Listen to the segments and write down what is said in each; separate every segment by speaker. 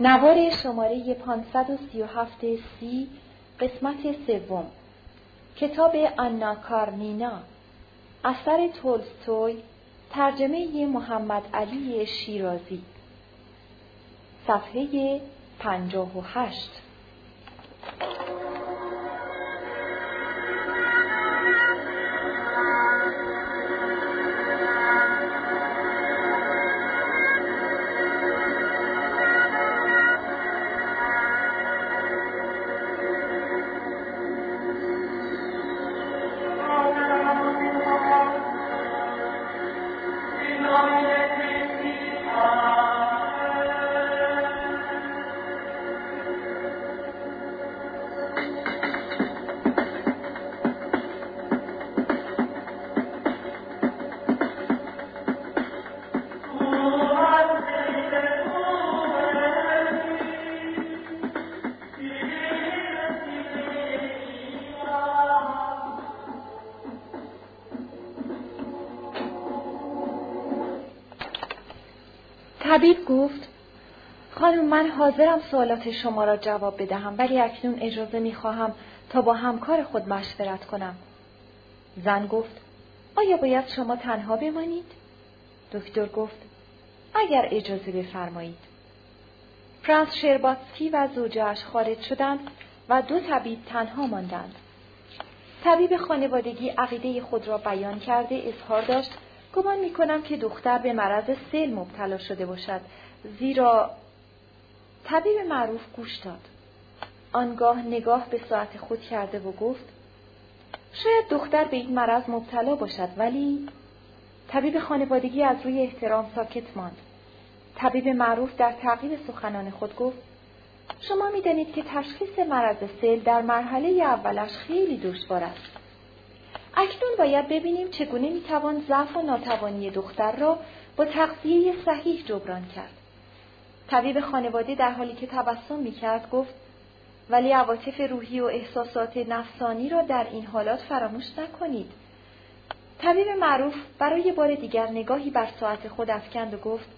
Speaker 1: نوار شماره 537 سی قسمت سوم. کتاب آنا کارنینا. اثر تولستوی ترجمه محمد علی شیرازی. صفحه 58 طبیب گفت خانم من حاضرم سوالات شما را جواب بدهم ولی اکنون اجازه می خواهم تا با همکار خود مشورت کنم. زن گفت آیا باید شما تنها بمانید؟ دکتر گفت اگر اجازه بفرمایید. فرانس شرباتسکی و زوجهاش خارج شدند و دو طبیب تنها ماندند. طبیب خانوادگی عقیده خود را بیان کرده اظهار داشت گمان می کنم که دختر به مرض سیل مبتلا شده باشد. زیرا طبیب معروف گوش داد. آنگاه نگاه به ساعت خود کرده و گفت شاید دختر به این مرض مبتلا باشد ولی طبیب خانوادگی از روی احترام ساکت ماند. طبیب معروف در تعقیب سخنان خود گفت شما می‌دانید که تشخیص مرض سیل در مرحله اولش خیلی دشوار است. اکنون باید ببینیم چگونه می‌توان ضعف و ناتوانی دختر را با تغذیه صحیح جبران کرد. طبیب خانواده در حالی که تبسم می‌کرد گفت ولی عواطف روحی و احساسات نفسانی را در این حالات فراموش نکنید. طبیب معروف برای بار دیگر نگاهی بر ساعت خود افکند و گفت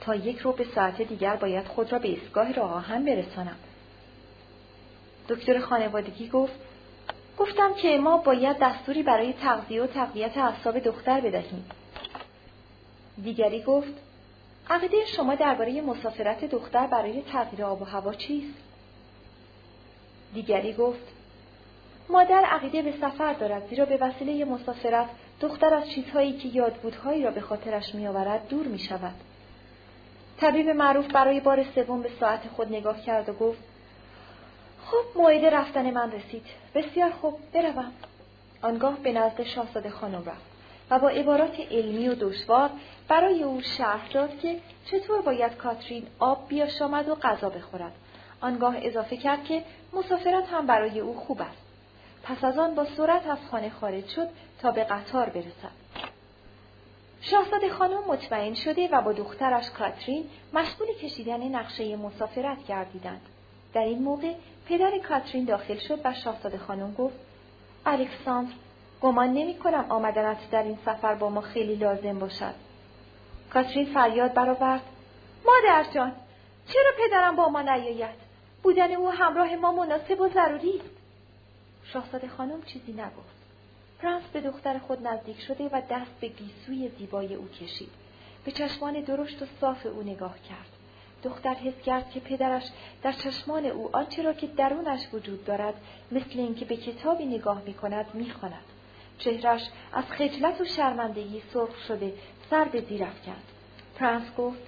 Speaker 1: تا یک رو به ساعت دیگر باید خود را به ایستگاه راه آهن برسانم. دکتر خانوادگی گفت گفتم که ما باید دستوری برای تغذیه و تقویت اعصاب دختر بدهیم. دیگری گفت عقیده شما درباره مسافرت دختر برای تغییر آب و هوا چیست؟ دیگری گفت مادر عقیده به سفر دارد زیرا به وسیله مسافرت دختر از چیزهایی که یادبودهایی را به خاطرش میآورد دور می شود. طبیب معروف برای بار سوم به ساعت خود نگاه کرد و گفت خب موعد رفتن من رسید. بسیار خوب بروم. آنگاه به نزد شاهزاده خانم رفت و با عبارات علمی و دشوار برای او شرح داد که چطور باید کاترین آب بیاشامد و غذا بخورد. آنگاه اضافه کرد که مسافرت هم برای او خوب است. پس از آن با سرعت از خانه خارج شد تا به قطار برسد. شاهزاده خانم مطمئن شده و با دخترش کاترین مشغول کشیدن نقشه مسافرت گردیدند. در این موقع پدر کاترین داخل شد و شاهزاده خانم گفت الکساندر گمان نمی کنم آمدنت در این سفر با ما خیلی لازم باشد. کاترین فریاد برآورد مادر جان چرا پدرم با ما نیاید؟ بودن او همراه ما مناسب و ضروری است. شاهزاده خانم چیزی نگفت. پرنس به دختر خود نزدیک شده و دست به گیسوی زیبای او کشید. به چشمان درشت و صاف او نگاه کرد. دختر حس کرد که پدرش در چشمان او آنچه را که درونش وجود دارد مثل اینکه به کتابی نگاه می کند می خواند. چهرش از خجلت و شرمندگی سرخ شده سر به زیر افکند. پرنس گفت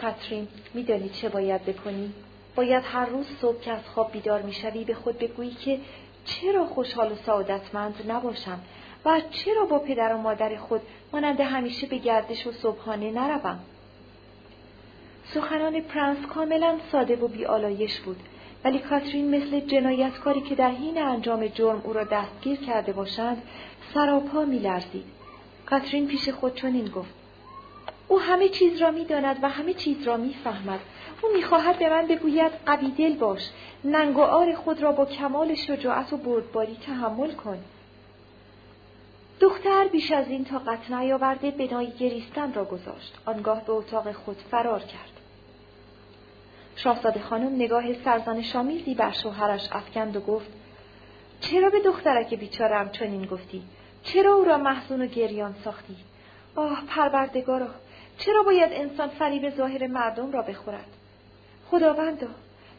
Speaker 1: کاترین میدانی چه باید بکنی؟ باید هر روز صبح که از خواب بیدار می‌شوی به خود بگویی که چرا خوشحال و سعادتمند نباشم و چرا با پدر و مادر خود مانند همیشه به گردش و صبحانه نروم؟ سخنان پرنس کاملا ساده و بیالایش بود. ولی کاترین مثل جنایتکاری که در حین انجام جرم او را دستگیر کرده باشند سراپا میلرزید. کاترین پیش خود چنین گفت. او همه چیز را می‌داند و همه چیز را می‌فهمد. او می‌خواهد به من بگوید قوی دل باش ننگ و آر خود را با کمال شجاعت و بردباری تحمل کن. دختر بیش از این طاقت نیاورده بنای گریستن را گذاشت. آنگاه به اتاق خود فرار کرد. شاهزاده خانم نگاه سرزن شامیزی بر شوهرش افکند و گفت چرا به دخترک بیچارم چنین گفتی چرا او را محزون و گریان ساختی آه پروردگارا چرا باید انسان فریب ظاهر مردم را بخورد خداوندا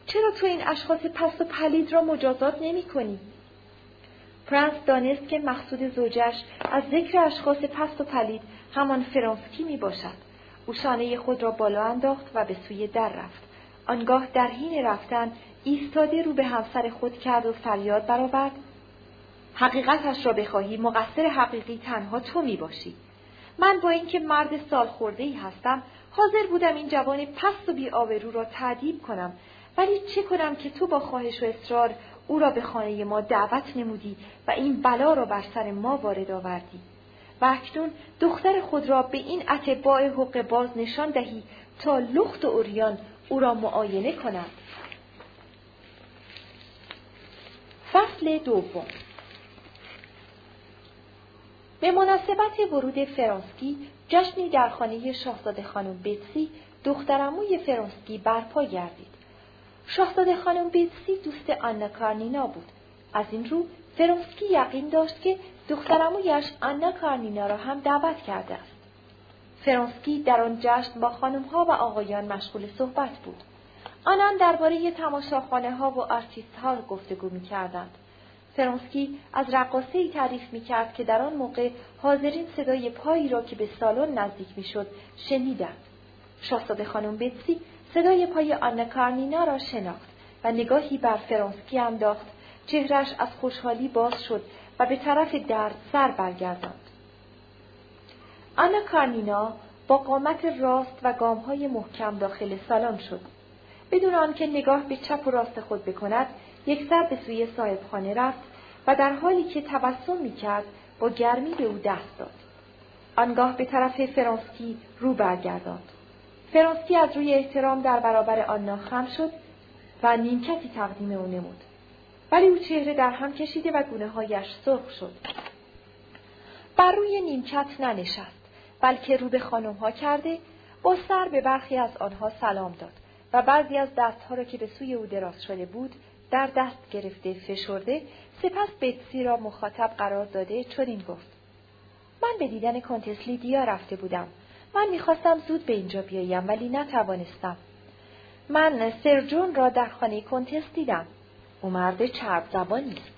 Speaker 1: چرا تو این اشخاص پست و پلید را مجازات نمی کنی؟ پرنس دانست که مقصود زوجش از ذکر اشخاص پست و پلید همان فرانسکی می باشد. او شانه خود را بالا انداخت و به سوی در رفت. آنگاه در حین رفتن ایستاده رو به همسر خود کرد و فریاد برآورد. حقیقتش را بخواهی مقصر حقیقی تنها تو می باشی. من با اینکه مرد سال خورده ای هستم حاضر بودم این جوان پست و بی آبرو را تعدیب کنم. ولی چه کنم که تو با خواهش و اصرار او را به خانه ما دعوت نمودی و این بلا را بر سر ما وارد آوردی. و اکنون دختر خود را به این اتباع حق باز نشان دهی تا لخت و اوریان او را معاینه کنند فصل دوم. به مناسبت ورود فرانسکی جشنی در خانه شاهزاده خانم بیتسی دخترعموی فرانسکی برپا گردید. شاهزاده خانم بیتسی دوست آنا کارنینا بود. از این رو فرانسکی یقین داشت که دخترعمویش آنا کارنینا را هم دعوت کرده است. فرانسکی در آن جشن با خانمها و آقایان مشغول صحبت بود آنان درباره تماشاخانه ها و آرتیست ها گفتگو می کردند. فرانسکی از رقاصه ای تعریف می کرد که در آن موقع حاضرین صدای پایی را که به سالن نزدیک می شد شنیدند. شاهزاده خانم بتسی صدای پای آنا کارنینا را شناخت و نگاهی بر فرانسکی انداخت چهرش از خوشحالی باز شد و به طرف در سر برگرداند. آنا کارنینا با قامت راست و گامهای محکم داخل سالن شد. بدون آنکه نگاه به چپ و راست خود بکند یک سر به سوی صاحبخانه رفت و در حالی که تبسم می‌کرد با گرمی به او دست داد. آنگاه به طرف فرانسکی رو برگرداند. فرانسکی از روی احترام در برابر آنا خم شد و نیمکتی تقدیم او نمود. ولی او چهره در هم کشیده و گونه هایش سرخ شد. بر روی نیمکت ننشست. بلکه رو به خانم ها کرده با سر به برخی از آنها سلام داد و بعضی از دستها را که به سوی او دراز شده بود در دست گرفته فشرده سپس بتسی را مخاطب قرار داده چنین گفت. من به دیدن کنتس لیدیا رفته بودم. من می‌خواستم زود به اینجا بیایم ولی نتوانستم. من سرجون را در خانه کنتس دیدم. او مرد چرب زبانی است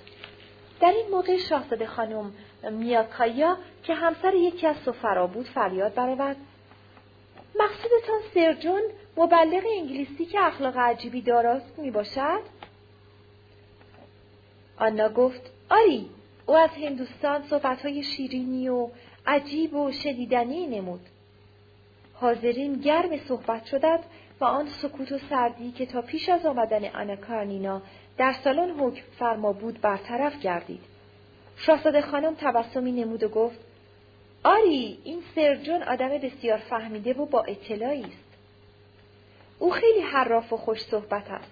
Speaker 1: در این موقع شاهزاده خانم میاکایا که همسر یکی از سفرا بود فریاد برآورد مقصودتان سرجون مبلغ انگلیسی که اخلاق عجیبی داراست می باشد؟ آنا گفت آری او از هندوستان صحبتهای شیرینی و عجیب و شدیدنی نمود. حاضرین گرم صحبت شدند و آن سکوت و سردی که تا پیش از آمدن آنا کارنینا در سالن حکم فرما بود برطرف گردید. شاهزاده خانم تبسمی نمود و گفت آری این سرجون آدم بسیار فهمیده و با اطلاعی است. او خیلی حراف و خوش صحبت است.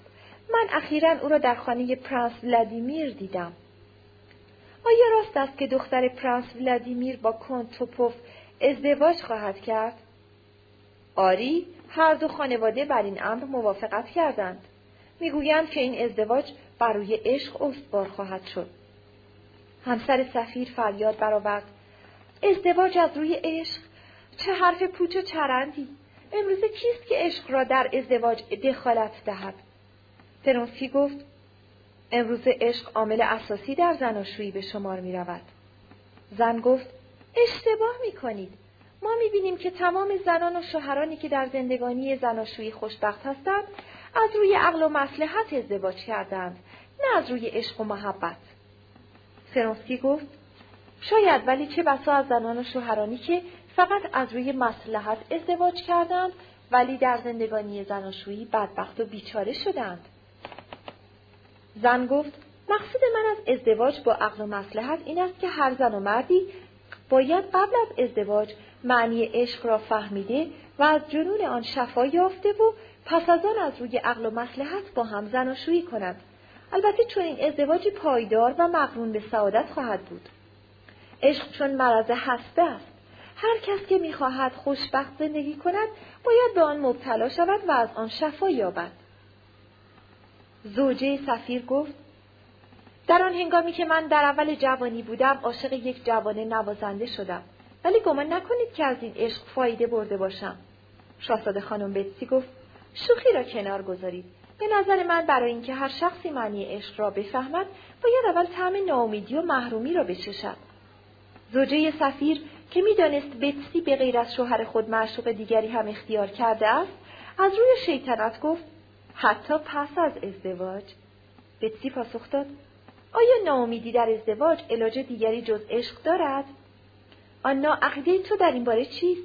Speaker 1: من اخیرا او را در خانه پرنس ولادیمیر دیدم. آیا راست است که دختر پرنس ولادیمیر با کنت توپوف ازدواج خواهد کرد؟ آری، هر دو خانواده بر این امر موافقت کردند. می‌گویند که این ازدواج بر روی عشق استوار خواهد شد. همسر سفیر فریاد برآورد ازدواج از روی عشق چه حرف پوچ و چرندی امروزه کیست که عشق را در ازدواج دخالت دهد فرانسکی گفت امروز عشق عامل اساسی در زناشویی به شمار می رود. زن گفت اشتباه می کنید. ما می بینیم که تمام زنان و شوهرانی که در زندگانی زناشویی خوشبخت هستند از روی عقل و مسلحت ازدواج کردند نه از روی عشق و محبت. فرانسکی گفت شاید ولی چه بسا از زنان و شوهرانی که فقط از روی مسلحت ازدواج کردند ولی در زندگانی زناشویی بدبخت و بیچاره شدند. زن گفت مقصود من از ازدواج با عقل و مسلحت این است که هر زن و مردی باید قبل از ازدواج معنی عشق را فهمیده و از جنون آن شفا یافته و پس از آن از روی عقل و مسلحت با هم زناشویی کند البته چون این ازدواجی پایدار و مقرون به سعادت خواهد بود. عشق چون مرض هسته است. هر کس که می‌خواهد خوشبخت زندگی کند باید به آن مبتلا شود و از آن شفا یابد. زوجه سفیر گفت در آن هنگامی که من در اول جوانی بودم عاشق یک جوانه نوازنده شدم. ولی گمان نکنید که از این عشق فایده برده باشم. شاهزاده خانم بتسی گفت شوخی را کنار گذارید. به نظر من برای اینکه هر شخصی معنی عشق را بفهمد باید اول طعم ناامیدی و محرومی را بچشد. زوجه سفیر که می‌دانست بتسی به غیر از شوهر خود معشوق دیگری هم اختیار کرده است از روی شیطنت گفت حتی پس از ازدواج؟ بتسی پاسخ داد آیا ناامیدی در ازدواج علاج دیگری جز عشق دارد؟ آنا عقیده تو در این باره چیست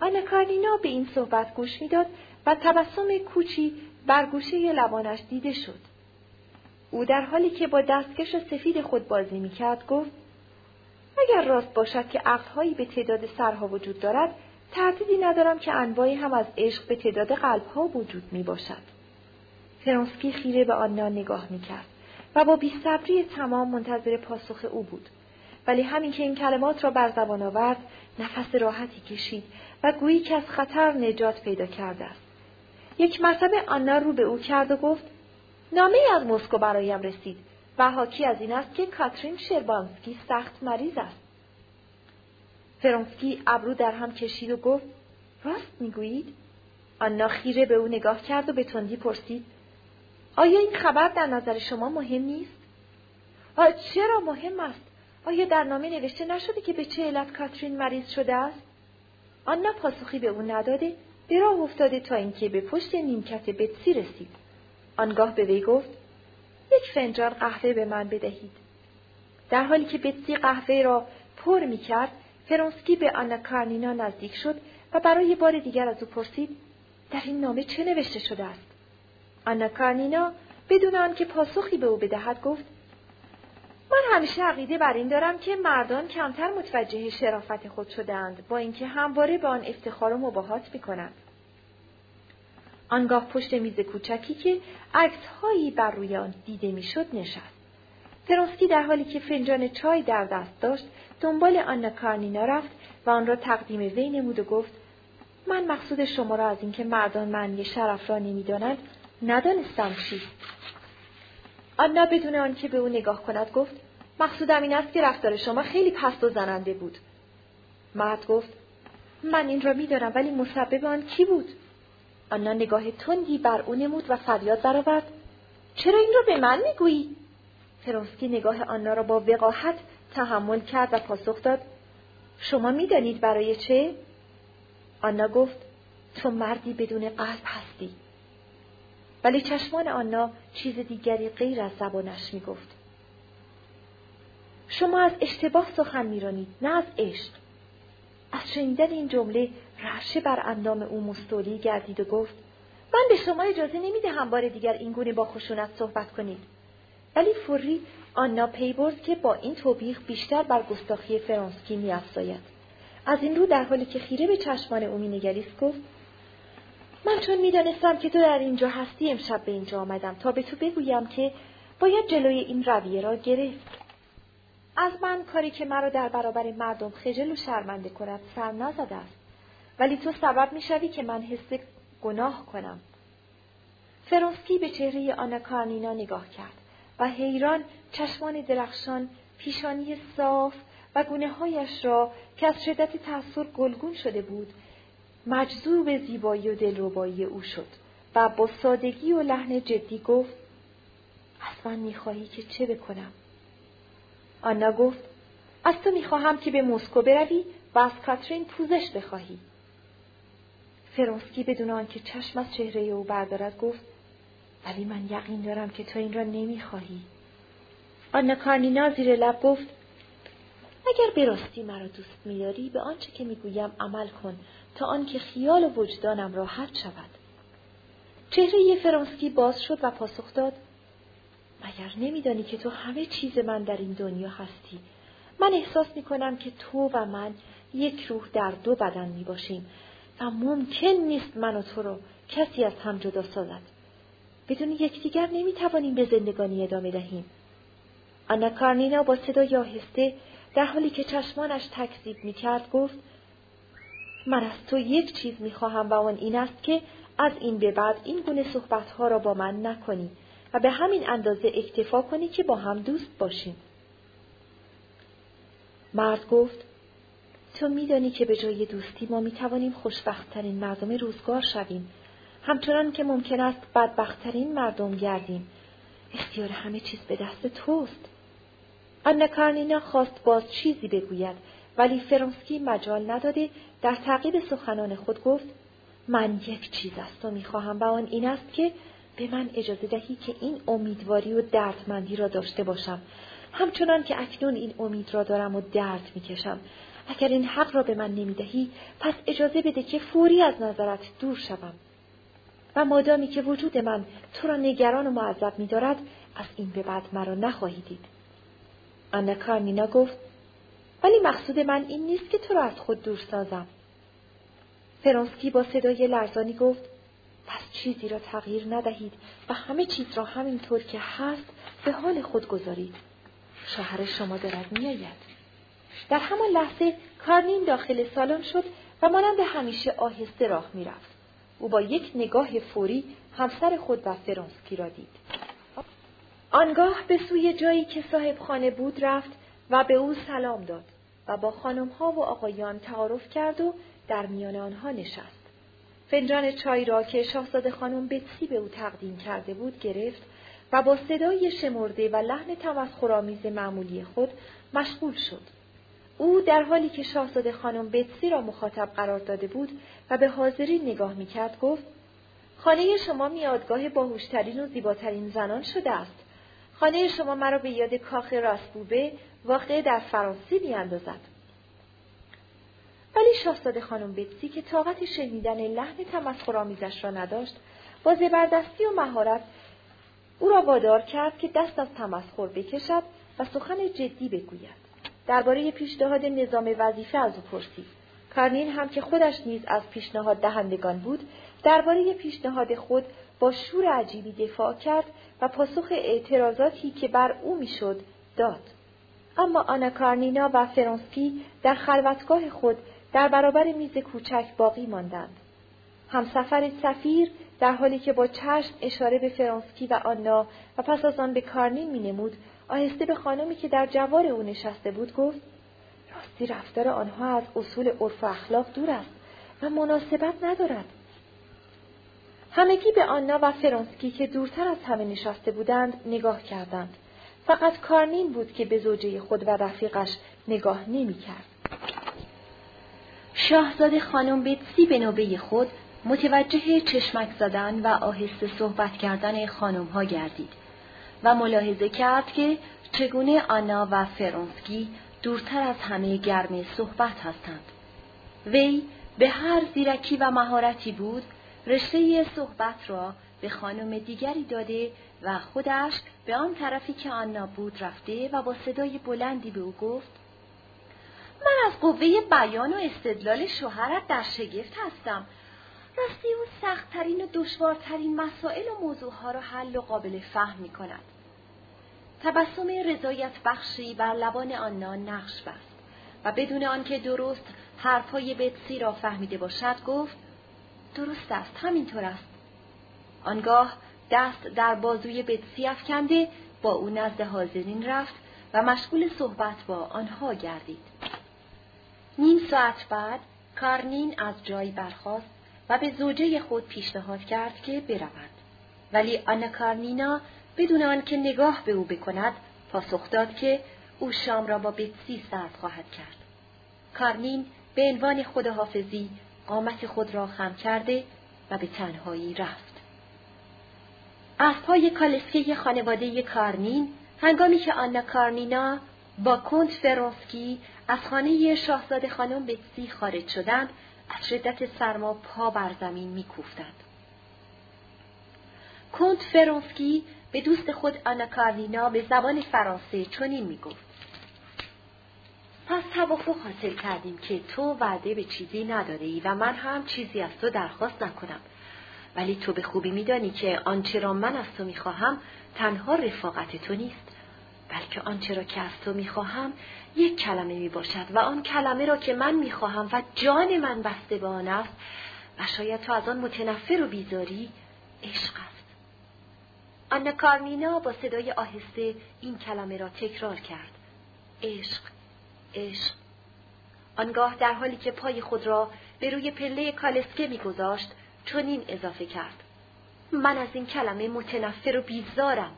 Speaker 1: آنا کارنینا به این صحبت گوش می‌داد و تبسم کوچی بر گوشه لبانش دیده شد او در حالی که با دستکش سفید خود بازی می‌کرد گفت اگر راست باشد که عقلهایی به تعداد سرها وجود دارد تردیدی ندارم که انواعی هم از عشق به تعداد قلبها وجود می باشد. فرانسکی خیره به آنا نگاه می کرد و با بیصبری تمام منتظر پاسخ او بود. ولی همین که این کلمات را بر زبان آورد نفس راحتی کشید و گویی که از خطر نجات پیدا کرده است. یک مرتبه آنا رو به او کرد و گفت نامه از مسکو برایم رسید و حاکی از این است که کاترین شربانسکی سخت مریض است. فرانسکی ابرو در هم کشید و گفت راست می‌گویید؟ آنا خیره به او نگاه کرد و به تندی پرسید آیا این خبر در نظر شما مهم نیست؟ چرا مهم است؟ آیا در نامه نوشته نشده که به چه علت کاترین مریض شده است؟ آنا پاسخی به او نداده به راه افتاده تا اینکه به پشت نیمکت بتسی رسید. آنگاه به وی گفت یک فنجان قهوه به من بدهید. در حالی که بتسی قهوه را پر می کرد فرانسکی به آنا کارنینا نزدیک شد و برای بار دیگر از او پرسید در این نامه چه نوشته شده است آنا کارنینا بدون آنکه پاسخی به او بدهد گفت من همیشه عقیده بر این دارم که مردان کمتر متوجه شرافت خود شدهاند با اینکه همواره به آن افتخار و مباهات می‌کنند. آنگاه پشت میز کوچکی که عکسهایی بر روی آن دیده می‌شد نشست. تروسکی در حالی که فنجان چای در دست داشت دنبال آنا کارنینا رفت و آن را تقدیم وی نمود و گفت من مقصود شما را از اینکه مردان معنی شرف را نمی‌دانند ندانستم چیست آنا بدون آنکه به او نگاه کند گفت مقصودم این است که رفتار شما خیلی پست و زننده بود مرد گفت من این را می‌دانم ولی مسبب آن کی بود آنا نگاه تندی بر او نمود و فریاد برآورد چرا این را به من می‌گویی فرانسکی نگاه آنا را با وقاحت تحمل کرد و پاسخ داد شما می‌دانید برای چه؟ آنا گفت تو مردی بدون قلب هستی. ولی چشمان آنا چیز دیگری غیر از زبانش می گفت. شما از اشتباه سخن میرانید نه از عشق. از شنیدن این جمله رعشه بر اندام او مستولی گردید و گفت من به شما اجازه نمی‌دهم بار دیگر این گونه با خشونت صحبت کنید. ولی فوری آنا پی برد که با این توبیخ بیشتر بر گستاخی فرانسکی میافزاید از این رو در حالی که خیره به چشمان او مینگریست گفت من چون می‌دانستم که تو در اینجا هستی امشب به اینجا آمدم تا به تو بگویم که باید جلوی این رویه را گرفت. از من کاری که مرا در برابر مردم خجل و شرمنده کند سر نزده است. ولی تو سبب می‌شوی که من حس گناه کنم. فرانسکی به چهره آنا کارنینا نگاه کرد و حیران چشمان درخشان پیشانی صاف و گونه هایش را که از شدت تأثیر گلگون شده بود مجذوب زیبایی و دلربایی او شد و با سادگی و لحن جدی گفت از من می‌خواهی که چه بکنم؟ آنا گفت از تو می‌خواهم که به مسکو بروی و از کاترین پوزش بخواهی. فرانسکی بدون آنکه چشم از چهره او بردارد گفت ولی من یقین دارم که تو این را نمی‌خواهی. آنا کارنینا زیر لب گفت اگر به راستی مرا دوست میداری به آنچه که می‌گویم عمل کن. تا آنکه خیال و وجدانم راحت شود. چهره فرانسکی باز شد و پاسخ داد مگر نمیدانی که تو همه چیز من در این دنیا هستی من احساس می کنم که تو و من یک روح در دو بدن می باشیم و ممکن نیست من و تو رو کسی از هم جدا سازد. بدون یکدیگر نمی‌توانیم به زندگانی ادامه دهیم. آنا کارنینا با صدای آهسته در حالی که چشمانش تکذیب می‌کرد گفت من از تو یک چیز می‌خواهم و آن این است که از این به بعد این گونه صحبتها را با من نکنی و به همین اندازه اکتفا کنی که با هم دوست باشیم. مرد گفت تو میدانی که به جای دوستی ما می‌توانیم خوشبختترین مردم روزگار شویم. همچنان که ممکن است بدبختترین مردم گردیم. اختیار همه چیز به دست توست. آنا کارنینا خواست باز چیزی بگوید ولی فرانسکی مجال نداده در تعقیب سخنان خود گفت من یک چیز از تو می‌خواهم و آن این است که به من اجازه دهی که این امیدواری و دردمندی را داشته باشم. همچنان که اکنون این امید را دارم و درد می‌کشم. اگر این حق را به من نمی‌دهی پس اجازه بده که فوری از نظرت دور شوم. و مادامی که وجود من تو را نگران و معذب میدارد از این به بعد مرا نخواهی دید. آنا کارنینا گفت ولی مقصود من این نیست که تو را از خود دور سازم. فرانسکی با صدای لرزانی گفت پس چیزی را تغییر ندهید و همه چیز را همینطور که هست به حال خود گذارید. شوهر شما دارد میآید. در همان لحظه کارنین داخل سالن شد و مانند همیشه آهسته راه می‌رفت. او با یک نگاه فوری همسر خود و فرانسکی را دید. آنگاه به سوی جایی که صاحب خانه بود رفت و به او سلام داد و با خانمها و آقایان تعارف کرد و در میان آنها نشست. فنجان چای را که شاهزاده خانم بتسی به او تقدیم کرده بود گرفت و با صدای شمرده و لحن تمسخرآمیز معمولی خود مشغول شد. او در حالی که شاهزاده خانم بتسی را مخاطب قرار داده بود و به حاضری نگاه می‌کرد گفت خانه شما میادگاه باهوشترین و زیباترین زنان شده است خانه شما مرا به یاد کاخ راسبوبه واقع در فرانسه میاندازد. ولی شاهزاده خانم بتسی که طاقت شنیدن لحن تمسخرآمیزش را نداشت با زبردستی و مهارت او را وادار کرد که دست از تمسخر بکشد و سخن جدی بگوید. درباره پیشنهاد نظام وظیفه از او پرسید. کارنین هم که خودش نیز از پیشنهاد دهندگان بود درباره پیشنهاد خود با شور عجیبی دفاع کرد و پاسخ اعتراضاتی که بر او می‌شد داد. اما آنا کارنینا و فرانسکی در خلوتگاه خود در برابر میز کوچک باقی ماندند. همسفر سفیر در حالی که با چشم اشاره به فرانسکی و آنا و پس از آن به کارنین مینمود آهسته به خانمی که در جوار او نشسته بود گفت راستی رفتار آنها از اصول عرف و اخلاق دور است و مناسبت ندارد همگی به آنا و فرانسکی که دورتر از همه نشسته بودند نگاه کردند فقط کارنین بود که به زوجه خود و رفیقش نگاه نمی کرد. شاهزاده خانم بتسی به نوبه خود متوجه چشمک زدن و آهسته صحبت کردن خانم ها گردید و ملاحظه کرد که چگونه آنا و فرانسکی دورتر از همه گرم صحبت هستند. وی به هر زیرکی و مهارتی بود رشته صحبت را به خانم دیگری داده و خودش به آن طرفی که آنا بود رفته و با صدای بلندی به او گفت من از قوه بیان و استدلال شوهرت در شگفت هستم راستی او سختترین و دشوارترین مسائل و موضوعها را حل و قابل فهم می کند. تبسم رضایت بخشی بر لبان آنا نقش بست و بدون آنکه درست حرفهای بتسی را فهمیده باشد گفت درست است همینطور است. آنگاه دست در بازوی بتسی افکنده با او نزد حاضرین رفت و مشغول صحبت با آنها گردید. نیم ساعت بعد کارنین از جای برخاست و به زوجه خود پیشنهاد کرد که برود ولی آنا کارنینا بدون آنکه نگاه به او بکند پاسخ داد که او شام را با بتسی سرد خواهد کرد. کارنین به عنوان خداحافظی قامت خود را خم کرده و به تنهایی رفت. اسبهای کالسکه خانواده کارنین هنگامی که آنا کارنینا با کنت فرانسکی از خانه شاهزاده خانم بتسی خارج شدند از شدت سرما پا بر زمین میکوفتند. کنت فرانسکی به دوست خود آنا کارنینا به زبان فرانسه چنین می‌گفت. پس توافق حاصل کردیم که تو وعده به چیزی نداری و من هم چیزی از تو درخواست نکنم. ولی تو به خوبی میدانی که آنچه را من از تو می‌خواهم تنها رفاقت تو نیست بلکه آنچه را که از تو می‌خواهم یک کلمه می باشد و آن کلمه را که من می‌خواهم و جان من بسته به آن است و شاید تو از آن متنفر و بیزاری عشق است. آنا کارنینا با صدای آهسته این کلمه را تکرار کرد. عشق، عشق. آنگاه در حالی که پای خود را به روی پله کالسکه میگذاشت چنین اضافه کرد. من از این کلمه متنفر و بیزارم.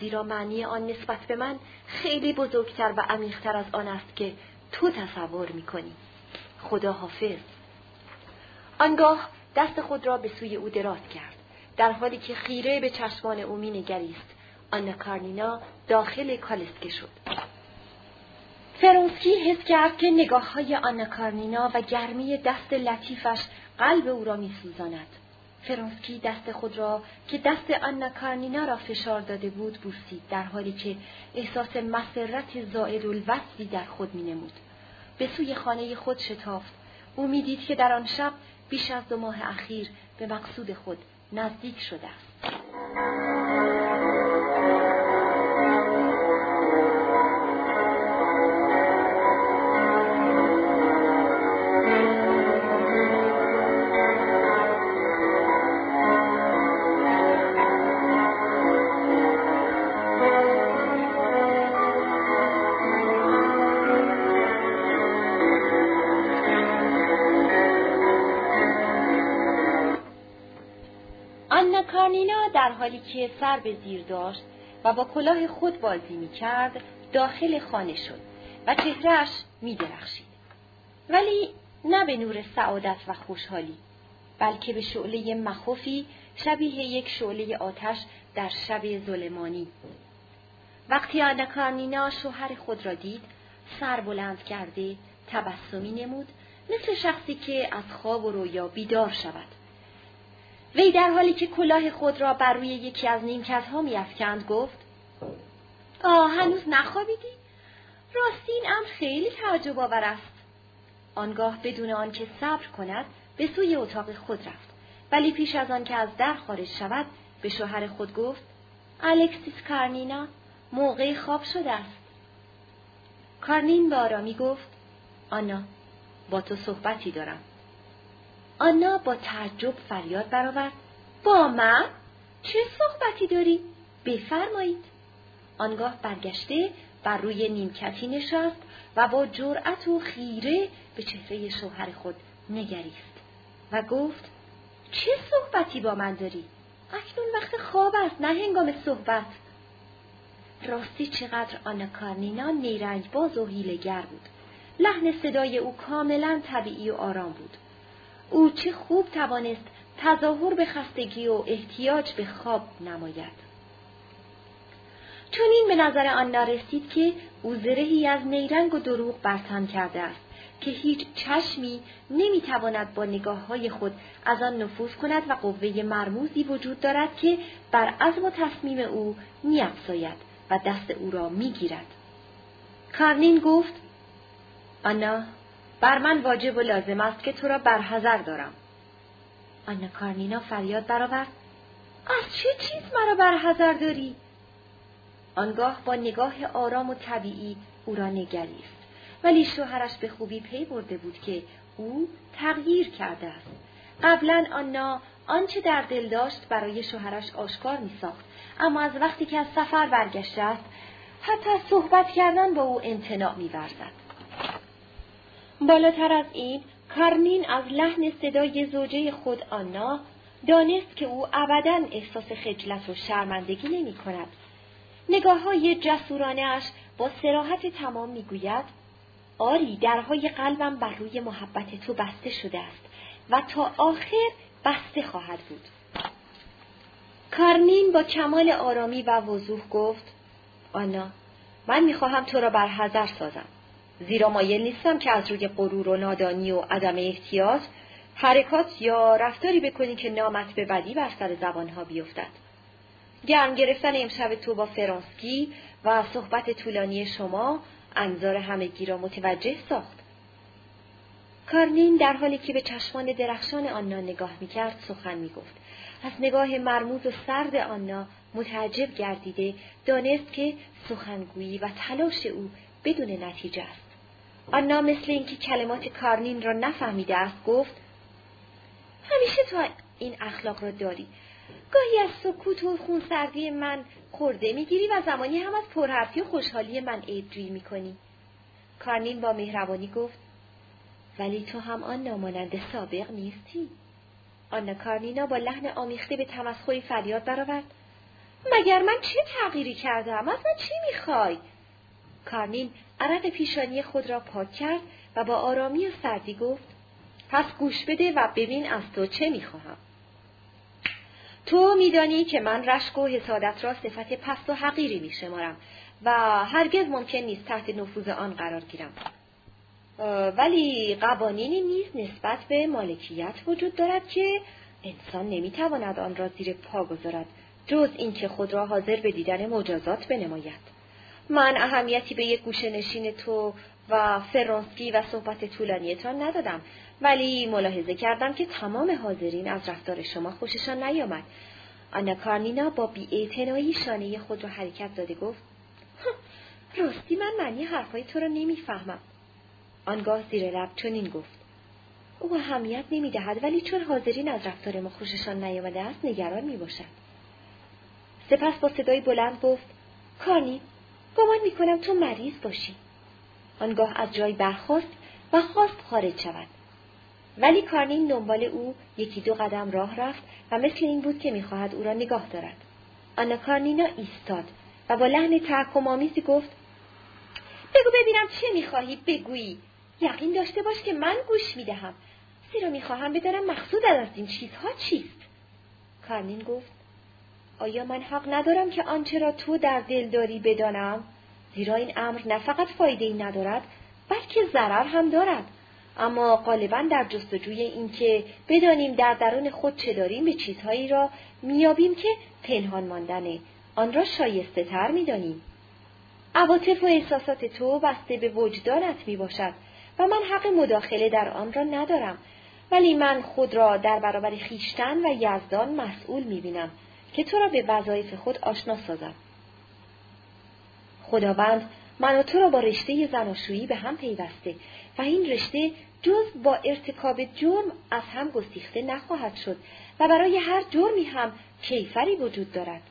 Speaker 1: زیرا معنی آن نسبت به من خیلی بزرگتر و عمیقتر از آن است که تو تصور می‌کنی. خدا حافظ. آنگاه دست خود را به سوی او دراز کرد. در حالی که خیره به چشمان او می نگریست آنا کارنینا داخل کالسکه شد فرونسکی حس کرد که نگاه های آنا کارنینا و گرمی دست لطیفش قلب او را می سوزاند. فرونسکی دست خود را که دست آنا کارنینا را فشار داده بود بوسید در حالی که احساس مسرت زائد الوصلی در خود می نمود. به سوی خانه خود شتافت. او می‌دید که در آن شب بیش از دو ماه اخیر به مقصود خود نزدیک شده است. در حالی که سر به زیر داشت و با کلاه خود بازی می کرد داخل خانه شد و چهرهش می درخشید. ولی نه به نور سعادت و خوشحالی بلکه به شعله مخوفی شبیه یک شعله آتش در شب ظلمانی. وقتی آنا شوهر خود را دید سر بلند کرده تبسمی نمود مثل شخصی که از خواب و رویا بیدار شود. وی در حالی که کلاه خود را بر روی یکی از نیمکتها میافکند گفت آه هنوز نخوابیدی؟ راستی این امر خیلی تعجب آور است. آنگاه بدون آنکه صبر کند به سوی اتاق خود رفت. ولی پیش از آن که از در خارج شود به شوهر خود گفت الکسیس کارنینا موقع خواب شده است. کارنین به آرامی گفت آنا با تو صحبتی دارم. آنا با تعجب فریاد برآورد. با من؟ چه صحبتی داری؟ بفرمایید. آنگاه برگشته بر روی نیمکتی نشست و با جرأت و خیره به چهره شوهر خود نگریست و گفت چه صحبتی با من داری؟ اکنون وقت خواب است نه هنگام صحبت. راستی چقدر آنا کارنینا نیرنگ باز و هیلگر بود. لحن صدای او کاملا طبیعی و آرام بود. او چه خوب توانست تظاهر به خستگی و احتیاج به خواب نماید. چون این به نظر آن نارسید که او زرهی از نیرنگ و دروغ برتن کرده است که هیچ چشمی نمی‌تواند با نگاه های خود از آن نفوذ کند و قوه مرموزی وجود دارد که بر عزم و تصمیم او میافزاید و دست او را می‌گیرد. کارنین گفت آنا بر من واجب و لازم است که تو را برحضر دارم. آنا کارنینا فریاد برآورد از چه چیز مرا برحضر داری؟ آنگاه با نگاه آرام و طبیعی او را نگریست ولی شوهرش به خوبی پی برده بود که او تغییر کرده است قبلا آنا آنچه در دل داشت برای شوهرش آشکار می ساخت اما از وقتی که از سفر برگشته است حتی صحبت کردن با او امتناع می ورزد. بالاتر از این کارنین از لحن صدای زوجه خود آنا دانست که او ابدا احساس خجلت و شرمندگی نمی کند. نگاه های جسورانش با سراحت تمام می گوید آری درهای قلبم بر روی محبت تو بسته شده است و تا آخر بسته خواهد بود. کارنین با کمال آرامی و وضوح گفت آنا من می‌خواهم تو را بر حذر سازم. زیرا مایل نیستم که از روی غرور و نادانی و عدم احتیاط حرکات یا رفتاری بکنی که نامت به بدی بر سر زبانها بیفتد. گرم گرفتن امشب تو با فرانسکی و صحبت طولانی شما انظار همگی را متوجه ساخت. کارنین در حالی که به چشمان درخشان آنا نگاه می‌کرد سخن می‌گفت. از نگاه مرموز و سرد آنا متعجب گردیده دانست که سخنگویی و تلاش او بدون نتیجه است. آنا مثل اینکه کلمات کارنین را نفهمیده است گفت همیشه تو این اخلاق را داری.
Speaker 2: گاهی از سکوت و خونسردی من خورده می‌گیری و زمانی هم از پرحرفی و خوشحالی من عیبجویی می‌کنی. کارنین با مهربانی گفت ولی تو هم آن نامانند سابق نیستی. آنا کارنینا با لحن آمیخته به تمسخری فریاد برآورد. مگر من چه تغییری کردم؟ از من چی می‌خوای؟ کارنین عرق پیشانی خود را پاک کرد و با آرامی و سردی گفت پس گوش بده و ببین از تو چه می‌خواهم. تو میدانی که من رشک و حسادت را صفت پست و حقیری میشمارم و هرگز ممکن نیست تحت نفوذ آن قرار گیرم. ولی قوانینی نیز نسبت به مالکیت وجود دارد که انسان نمی‌تواند آن را زیر پا گذارد جز اینکه خود را حاضر به دیدن مجازات بنماید. من اهمیتی به یک گوشه نشین تو و فرانسکی و صحبت طولانیتان ندادم. ولی ملاحظه کردم که تمام حاضرین از رفتار شما خوششان نیامد. آنا کارنینا با بیاعتنایی شانه خود را حرکت داده گفت راستی من معنی حرفهای تو را نمی‌فهمم. آنگاه زیر لب چنین گفت او اهمیت نمی‌دهد ولی چون حاضرین از رفتار ما خوششان نیامده است نگران می‌باشد. سپس با صدای بلند گفت کارنی گمان می‌کنم تو مریض باشی. آنگاه از جای برخاست و خواست خارج شود. ولی کارنین دنبال او یکی دو قدم راه رفت و مثل این بود که می‌خواهد او را نگاه دارد. آنا کارنینا ایستاد و با لحن تحکم گفت بگو ببینم چه می‌خواهی بگویی. یقین داشته باش که من گوش می‌دهم. زیرا می‌خواهم بدانم مقصود از این چیزها چیست. کارنین گفت آیا من حق ندارم که آنچه را تو در دل داری بدانم؟ زیرا این امر نه فقط فایده ای ندارد بلکه ضرر هم دارد. اما غالبا در جستجوی اینکه بدانیم در درون خود چه داریم به چیزهایی را میابیم که پنهان ماندنه. آن را شایسته تر می‌دانیم. عواطف و احساسات تو بسته به وجدانت می باشد و من حق مداخله در آن را ندارم. ولی من خود را در برابر خیشتن و یزدان مسئول می بینم که تو را به وظایف خود آشنا سازم. خداوند من و تو را با رشته زناشویی به هم پیوسته و این رشته جز با ارتکاب جرم از هم گسیخته نخواهد شد و برای هر جرمی هم کیفری وجود دارد.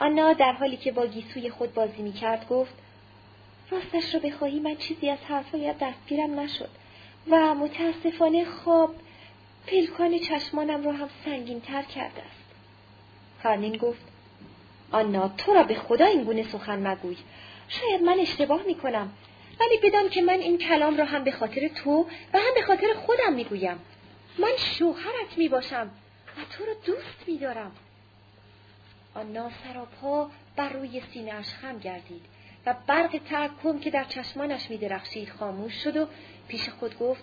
Speaker 2: آنا در حالی که با گیسوی خود بازی می کرد گفت راستش را بخواهی من چیزی از حرفایت دستگیرم نشد و متاسفانه خواب پلکان چشمانم را هم سنگین تر کرده است. کارنین گفت آنا تو را به خدا این گونه سخن مگوی. شاید من اشتباه می کنم ولی بدان که من این کلام را هم به خاطر تو و هم به خاطر خودم می‌گویم. من شوهرت می باشم و تو را دوست می دارم. آنا سراپا بر روی سینهاش خم گردید و برق تحکم که در چشمانش می درخشید خاموش شد و پیش خود گفت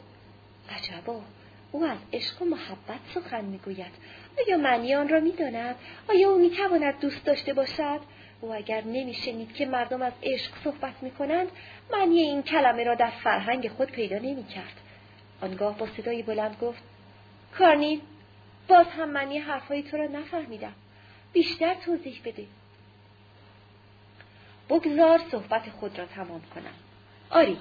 Speaker 2: عجبا. او از عشق و محبت سخن می‌گوید. آیا معنی آن را می‌داند؟ آیا او می‌تواند دوست داشته باشد؟ او اگر نمیشنید که مردم از عشق صحبت می‌کنند معنی این کلمه را در فرهنگ خود پیدا نمی‌کرد. آنگاه با صدای بلند گفت کارنی باز هم معنی حرفهای تو را نفهمیدم. بیشتر توضیح بده. بگذار صحبت خود را تمام کنم. آری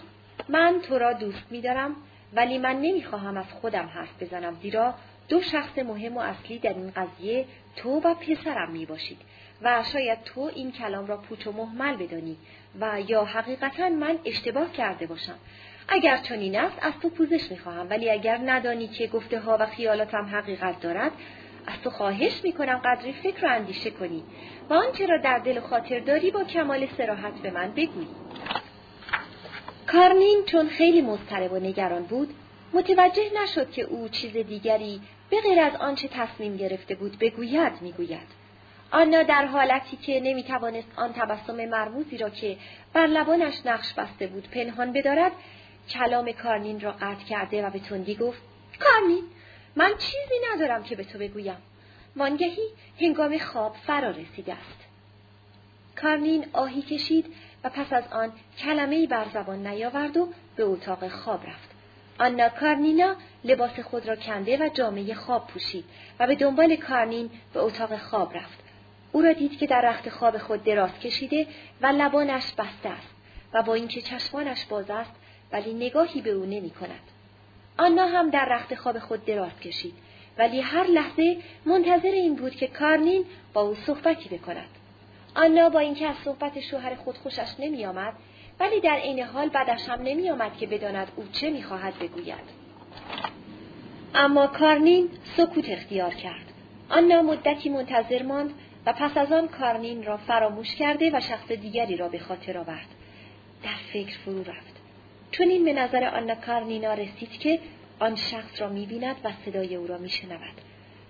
Speaker 2: من تو را دوست میدارم. ولی من نمی‌خواهم از خودم حرف بزنم زیرا دو شخص مهم و اصلی در این قضیه تو و پسرم می باشید و شاید تو این کلام را پوچ و محمل بدانی و یا حقیقتا من اشتباه کرده باشم. اگر چنین است از تو پوزش می‌خواهم ولی اگر ندانی که گفته ها و خیالاتم حقیقت دارد از تو خواهش می‌کنم قدری فکر و اندیشه کنی و آنچه را در دل و خاطر داری با کمال سراحت به من بگویی. کارنین چون خیلی مضطرب و نگران بود متوجه نشد که او چیز دیگری به غیر از آنچه تصمیم گرفته بود بگوید می‌گوید. آنا در حالتی که نمی‌توانست آن تبسم مرموزی را که بر لبانش نقش بسته بود پنهان بدارد کلام کارنین را قطع کرده و به تندی گفت کارنین من چیزی ندارم که به تو بگویم. وانگهی هنگام خواب فرا رسیده است. کارنین آهی کشید و پس از آن کلمه بر زبان نیاورد و به اتاق خواب رفت آنا کارنینا لباس خود را کنده و جامعه خواب پوشید و به دنبال کارنین به اتاق خواب رفت او را دید که در رخت خواب خود دراز کشیده و لبانش بسته است و با اینکه چشمانش باز است ولی نگاهی به او نمی کند. آنا هم در رخت خواب خود دراز کشید ولی هر لحظه منتظر این بود که کارنین با او صحبتی بکند. آنا با اینکه از صحبت شوهر خود خوشش نمیآمد ولی در عین حال بعدش هم نمیآمد که بداند او چه می‌خواهد بگوید. اما کارنین سکوت اختیار کرد. آنا مدتی منتظر ماند و پس از آن کارنین را فراموش کرده و شخص دیگری را به خاطر آورد. در فکر فرو رفت. چون این به نظر آنا کارنینا رسید که آن شخص را می‌بیند و صدای او را میشنود.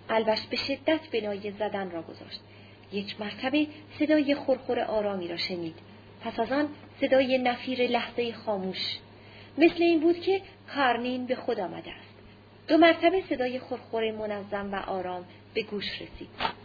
Speaker 2: البش به شدت بنای زدن را گذاشت. یک مرتبه صدای خورخور آرامی را شنید. پس از آن صدای نفیر لحظه خاموش. مثل این بود که کارنین به خود آمده است. دو مرتبه صدای خورخور منظم و آرام به گوش رسید.